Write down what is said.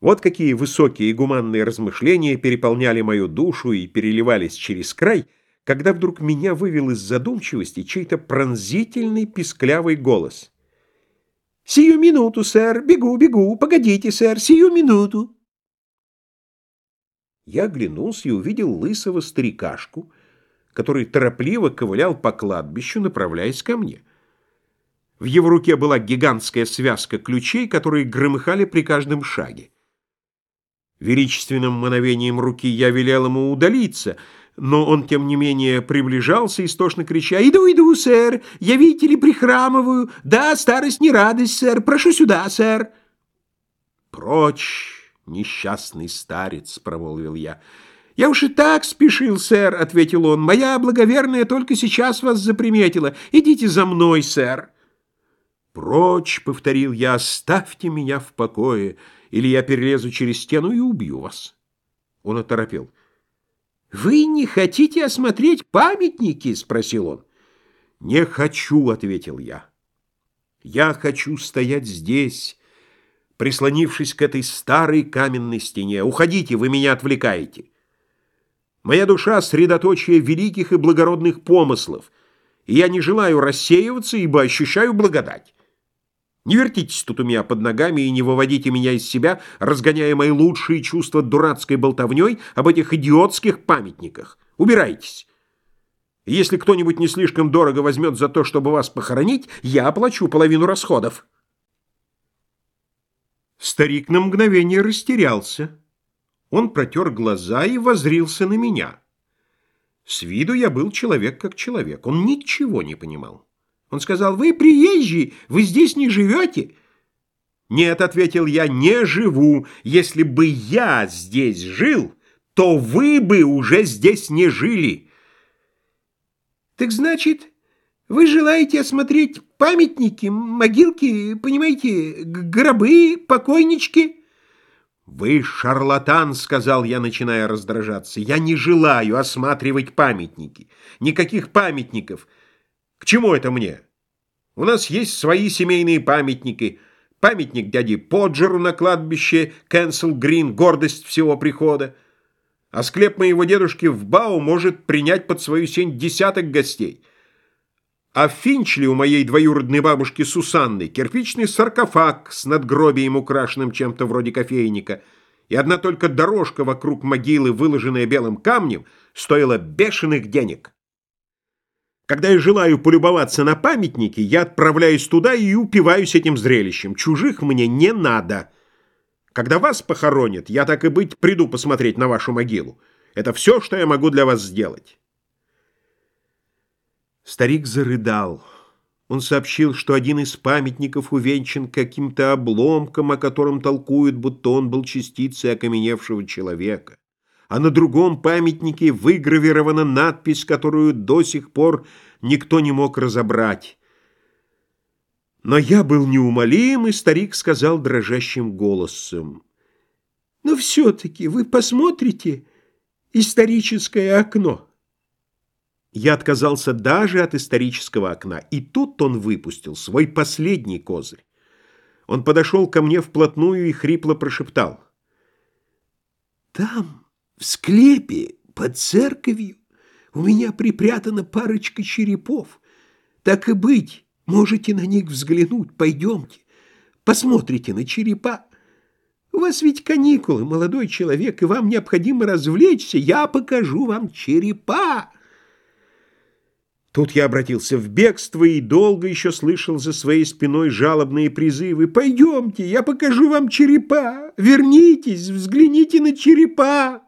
Вот какие высокие и гуманные размышления переполняли мою душу и переливались через край, когда вдруг меня вывел из задумчивости чей-то пронзительный писклявый голос. «Сию минуту, сэр! Бегу, бегу! Погодите, сэр! Сию минуту!» Я оглянулся и увидел лысого старикашку, который торопливо ковылял по кладбищу, направляясь ко мне. В его руке была гигантская связка ключей, которые громыхали при каждом шаге. Величественным мановением руки я велел ему удалиться, но он, тем не менее, приближался, истошно крича «Иду, иду, сэр! Я, видите ли, прихрамываю! Да, старость не радость, сэр! Прошу сюда, сэр!» «Прочь, несчастный старец!» — промолвил я. «Я уж и так спешил, сэр!» — ответил он. «Моя благоверная только сейчас вас заприметила. Идите за мной, сэр!» «Прочь!» — повторил я. «Оставьте меня в покое!» или я перелезу через стену и убью вас. Он оторопел. «Вы не хотите осмотреть памятники?» — спросил он. «Не хочу», — ответил я. «Я хочу стоять здесь, прислонившись к этой старой каменной стене. Уходите, вы меня отвлекаете. Моя душа — средоточие великих и благородных помыслов, и я не желаю рассеиваться, ибо ощущаю благодать. Не вертитесь тут у меня под ногами и не выводите меня из себя, разгоняя мои лучшие чувства дурацкой болтовней об этих идиотских памятниках. Убирайтесь. Если кто-нибудь не слишком дорого возьмет за то, чтобы вас похоронить, я оплачу половину расходов. Старик на мгновение растерялся. Он протер глаза и возрился на меня. С виду я был человек как человек. Он ничего не понимал. Он сказал, «Вы приезжий, вы здесь не живете?» «Нет», — ответил я, — «не живу. Если бы я здесь жил, то вы бы уже здесь не жили». «Так значит, вы желаете осмотреть памятники, могилки, понимаете, гробы, покойнички?» «Вы шарлатан», — сказал я, начиная раздражаться. «Я не желаю осматривать памятники. Никаких памятников». К чему это мне? У нас есть свои семейные памятники. Памятник дяде Поджеру на кладбище Кэнсел Грин, гордость всего прихода. А склеп моего дедушки в Бау может принять под свою сень десяток гостей. А в Финчли у моей двоюродной бабушки Сусанны кирпичный саркофаг с надгробием, украшенным чем-то вроде кофейника, и одна только дорожка вокруг могилы, выложенная белым камнем, стоила бешеных денег. Когда я желаю полюбоваться на памятники, я отправляюсь туда и упиваюсь этим зрелищем. Чужих мне не надо. Когда вас похоронят, я так и быть приду посмотреть на вашу могилу. Это все, что я могу для вас сделать. Старик зарыдал. Он сообщил, что один из памятников увенчан каким-то обломком, о котором толкуют, будто он был частицей окаменевшего человека а на другом памятнике выгравирована надпись, которую до сих пор никто не мог разобрать. Но я был неумолим, и старик сказал дрожащим голосом, «Но все-таки вы посмотрите историческое окно». Я отказался даже от исторического окна, и тут он выпустил свой последний козырь. Он подошел ко мне вплотную и хрипло прошептал, «Там...» В склепе под церковью у меня припрятана парочка черепов. Так и быть, можете на них взглянуть, пойдемте. Посмотрите на черепа. У вас ведь каникулы, молодой человек, и вам необходимо развлечься. Я покажу вам черепа. Тут я обратился в бегство и долго еще слышал за своей спиной жалобные призывы. «Пойдемте, я покажу вам черепа! Вернитесь, взгляните на черепа!»